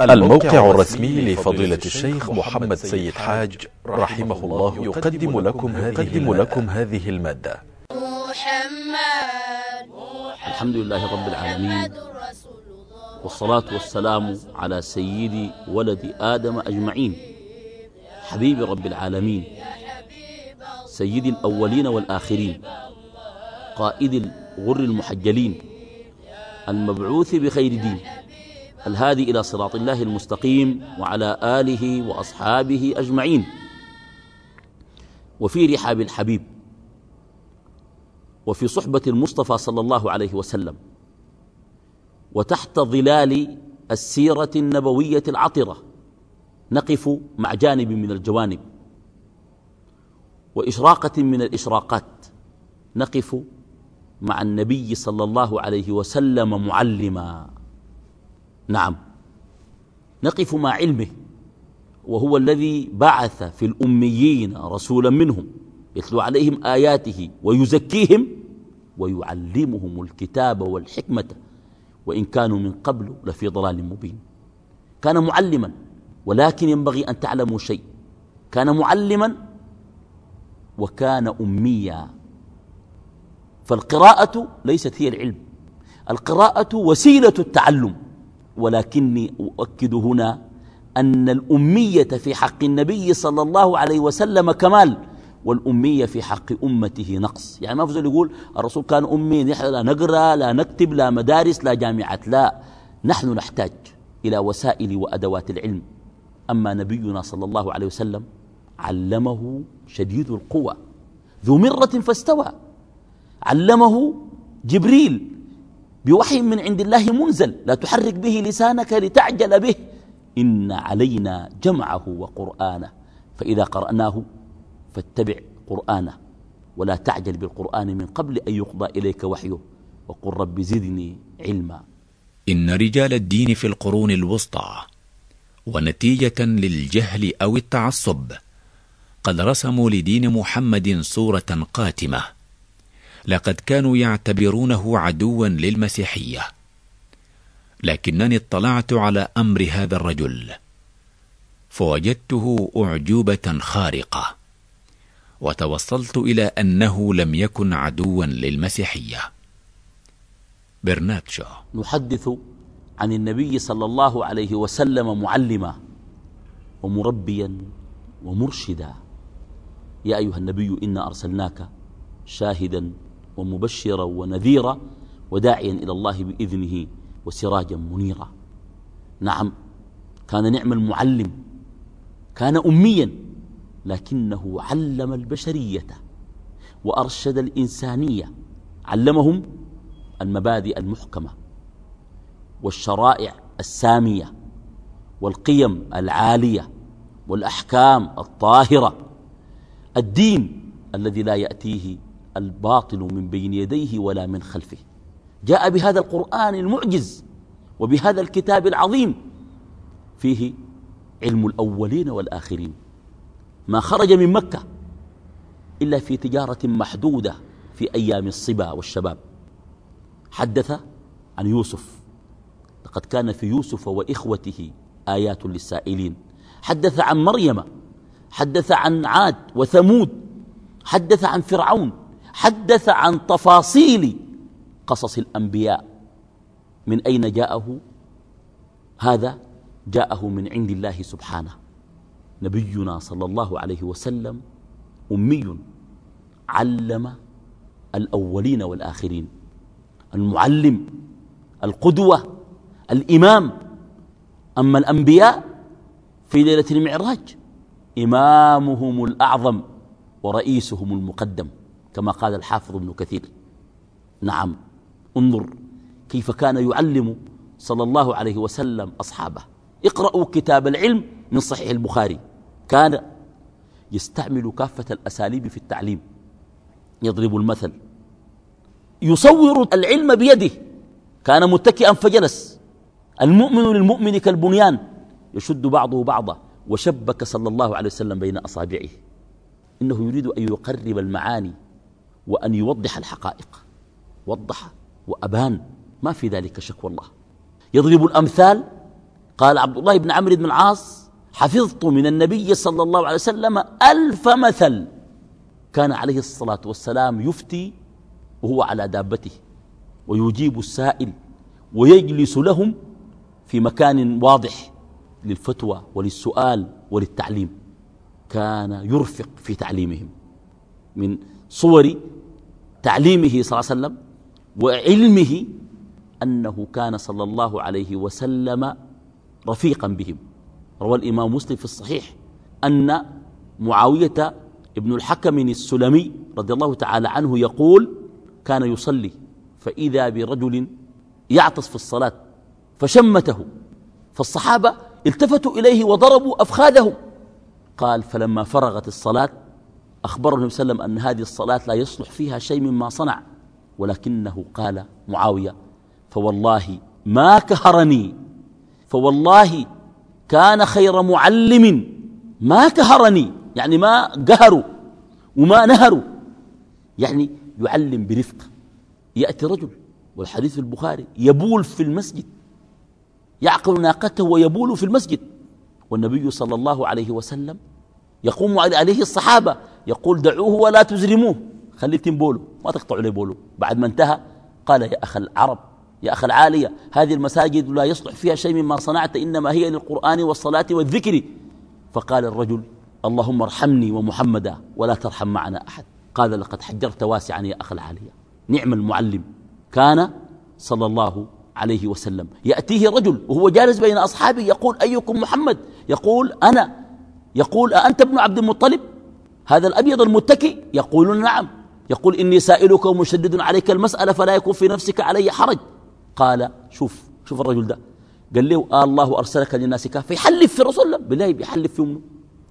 الموقع الرسمي لفضيلة الشيخ محمد سيد حاج رحمه الله يقدم لكم هذه, لكم هذه المادة. محمد. الحمد لله رب العالمين والصلاة والسلام على سيد ولد آدم أجمعين. حبيب رب العالمين سيد الأولين والآخرين قائد الغر المحجلين المبعوث بخير دين. الهادي إلى صراط الله المستقيم وعلى آله وأصحابه أجمعين. وفي رحاب الحبيب وفي صحبة المصطفى صلى الله عليه وسلم وتحت ظلال السيرة النبوية العطرة نقف مع جانب من الجوانب وإشراقة من الإشراقات نقف مع النبي صلى الله عليه وسلم معلما. نعم. نقف مع علمه وهو الذي بعث في الأميين رسولا منهم يتلو عليهم آياته ويزكيهم ويعلمهم الكتاب والحكمة وإن كانوا من قبل لفي ضلال مبين. كان معلما ولكن ينبغي أن تعلموا شيء. كان معلما وكان أميا. فالقراءة ليست هي العلم القراءة وسيلة التعلم. ولكني أؤكد هنا أن الأمية في حق النبي صلى الله عليه وسلم كمال والأمية في حق أمته نقص. يعني ما فزل يقول الرسول كان أمي نحن لا نقرأ لا نكتب لا مدارس لا جامعات لا. نحن نحتاج إلى وسائل وأدوات العلم. أما نبينا صلى الله عليه وسلم علمه شديد القوى ذو مرة فاستوى. علمه جبريل بوحي من عند الله منزل. لا تحرك به لسانك لتعجل به. إن علينا جمعه وقرآنه. فإذا قرأناه فاتبع قرآنه. ولا تعجل بالقرآن من قبل أن يقضى إليك وحيه. وقل رب زدني علما. إن رجال الدين في القرون الوسطى ونتيجة للجهل أو التعصب قد رسموا لدين محمد صورة قاتمة. لقد كانوا يعتبرونه عدوا للمسيحية. لكنني اطلعت على أمر هذا الرجل. فوجدته أعجوبة خارقة. وتوصلت إلى أنه لم يكن عدوا للمسيحية. برنات شو نحدث عن النبي صلى الله عليه وسلم معلما ومربيا ومرشدا. يا أيها النبي إنا أرسلناك شاهدا ومبشرا ونذيرا وداعيا إلى الله بإذنه وسراجا منيرا. نعم كان نعم المعلم كان أميا لكنه علم البشرية وأرشد الإنسانية علمهم المبادئ المحكمة والشرائع السامية والقيم العالية والأحكام الطاهرة. الدين الذي لا يأتيه الباطل من بين يديه ولا من خلفه. جاء بهذا القرآن المعجز وبهذا الكتاب العظيم. فيه علم الأولين والآخرين. ما خرج من مكة إلا في تجارة محدودة في أيام الصبا والشباب. حدث عن يوسف. لقد كان في يوسف وإخوته آيات للسائلين. حدث عن مريم. حدث عن عاد وثمود. حدث عن فرعون. حدث عن تفاصيل قصص الأنبياء. من أين جاءه؟ هذا جاءه من عند الله سبحانه. نبينا صلى الله عليه وسلم أمي علم الأولين والآخرين. المعلم القدوة الإمام. أما الأنبياء في ليلة المعراج إمامهم الأعظم ورئيسهم المقدم. كما قال الحافظ ابن كثير. نعم انظر كيف كان يعلم صلى الله عليه وسلم أصحابه. اقرأوا كتاب العلم من صحيح البخاري. كان يستعمل كافة الأساليب في التعليم. يضرب المثل. يصور العلم بيده. كان متكئا فجلس. المؤمن للمؤمن كالبنيان. يشد بعضه بعضا. وشبك صلى الله عليه وسلم بين أصابعه. إنه يريد أن يقرب المعاني وأن يوضح الحقائق. وضح وأبان. ما في ذلك شك والله. يضرب الأمثال. قال عبد الله بن عمرو بن العاص حفظت من النبي صلى الله عليه وسلم ألف مثل. كان عليه الصلاة والسلام يفتي وهو على دابته. ويجيب السائل ويجلس لهم في مكان واضح للفتوى وللسؤال وللتعليم. كان يرفق في تعليمهم. من صور تعليمه صلى الله عليه وسلم وعلمه أنه كان صلى الله عليه وسلم رفيقا بهم. روى الإمام مسلم في الصحيح أن معاوية ابن الحكم السلمي رضي الله تعالى عنه يقول كان يصلي فإذا برجل يعطس في الصلاة فشمته. فالصحابة التفتوا إليه وضربوا أفخاذهم. قال فلما فرغت الصلاة أخبر النبي صلى الله عليه وسلم أن هذه الصلاة لا يصلح فيها شيء مما صنع ولكنه قال معاوية فوالله ما كهرني فوالله كان خير معلم ما كهرني يعني ما قهروا وما نهروا. يعني يعلم برفق يأتي رجل والحديث في البخاري يبول في المسجد يعقل ناقته ويبول في المسجد والنبي صلى الله عليه وسلم يقوم عليه الصحابة يقول دعوه ولا تزرموه. خليه تنبوله ما تقطعوا لي بوله بعد ما انتهى قال يا أخ العرب يا أخ العالية هذه المساجد لا يصلح فيها شيء مما صنعت إنما هي للقرآن والصلاة والذكر. فقال الرجل اللهم ارحمني ومحمدا ولا ترحم معنا أحد. قال لقد حجرت واسعا يا أخ العالية. نعم المعلم. كان صلى الله عليه وسلم. يأتيه رجل وهو جالس بين أصحابه يقول أيكم محمد؟ يقول أنا. يقول أأنت ابن عبد المطلب؟ هذا الأبيض المتكي يقول نعم. يقول إني سائلك ومشدد عليك المسألة فلا يكون في نفسك علي حرج. قال شوف شوف الرجل ده. قال له آه الله أرسلك للناس كافة يحلف في رسول الله بالله بيحلف في منه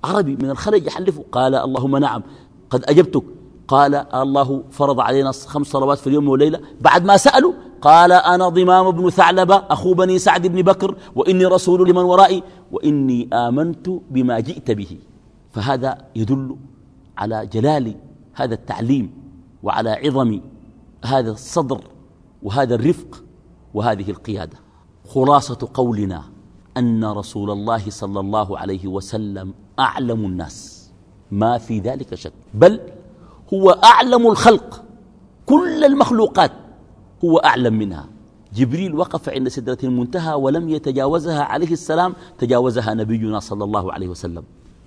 عربي من الخليج يحلفه. قال اللهم نعم. قد أجبتك. قال الله فرض علينا خمس صلوات في اليوم والليلة. بعد ما سألوا قال أنا ضمام بن ثعلبة أخو بني سعد بن بكر وإني رسول لمن ورائي وإني آمنت بما جئت به. فهذا يدل على جلال هذا التعليم وعلى عظم هذا الصدر وهذا الرفق وهذه القيادة. خلاصة قولنا أن رسول الله صلى الله عليه وسلم أعلم الناس. ما في ذلك شك. بل هو أعلم الخلق. كل المخلوقات هو أعلم منها. جبريل وقف عند سدرة المنتهى ولم يتجاوزها عليه السلام تجاوزها نبينا صلى الله عليه وسلم.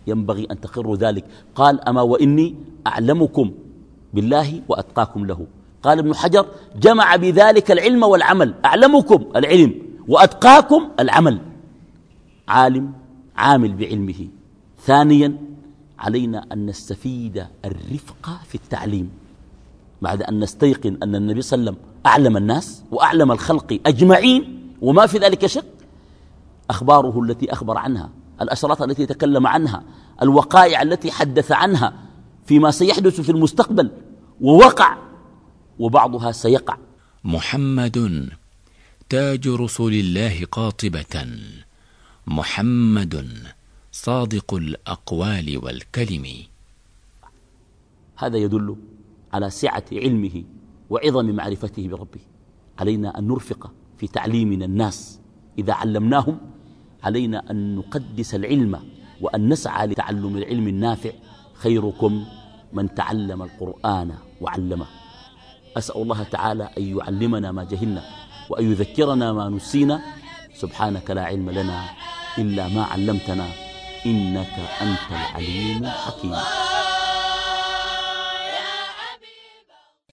ينبغي أن تقر ذلك. قال أما وإني أعلمكم بالله وأتقاكم له. قال ابن حجر جمع بذلك العلم والعمل. أعلمكم العلم وأتقاكم العمل. عالم عامل بعلمه. ثانيا علينا أن نستفيد الرفق في التعليم. بعد أن نستيقن أن النبي صلى الله عليه وسلم أعلم الناس وأعلم الخلق أجمعين وما في ذلك شك أخباره التي أخبر عنها. الأشراط التي تكلم عنها الوقائع التي حدث عنها فيما سيحدث في المستقبل ووقع وبعضها سيقع. محمد تاج رسول الله قاطبة. محمد صادق الأقوال والكلم. هذا يدل على سعة علمه وعظم معرفته بربه. علينا أن نرفق في تعليمنا الناس إذا علمناهم علينا أن نقدس العلم وأن نسعى لتعلم العلم النافع. خيركم من تعلم القرآن وعلمه. أسأل الله تعالى أن يعلمنا ما جهلنا وأن يذكرنا ما نسينا. سبحانك لا علم لنا إلا ما علمتنا. إنك أنت العليم الحكيم.